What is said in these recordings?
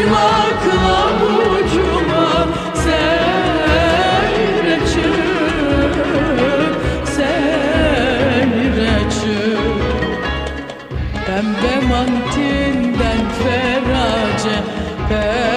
yaşmakla ucuma seyreçim seyreçim Pembe mantinden ferace pek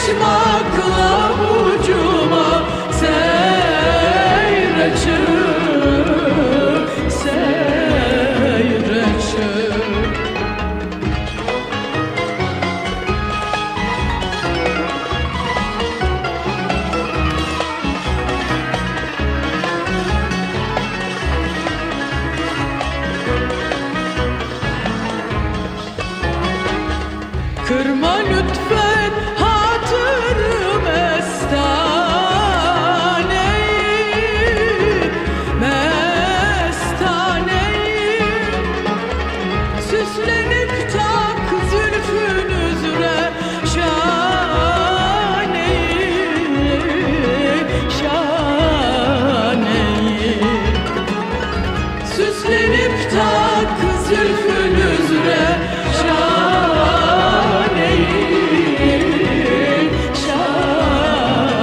İnce yaşmakla bucuma seyreçim seyreçim Kırma lütfen Süslenip tak zülfün üzere şaneyi Şaneyi. Süslenip tak zülfün üzere şaneyi Şaneyi.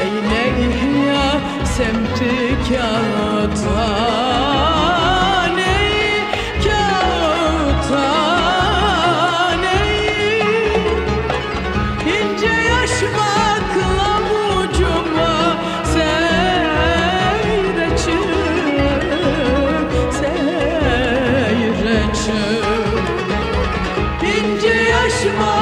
Eyle ihya semti kağıthaneyi 为什么？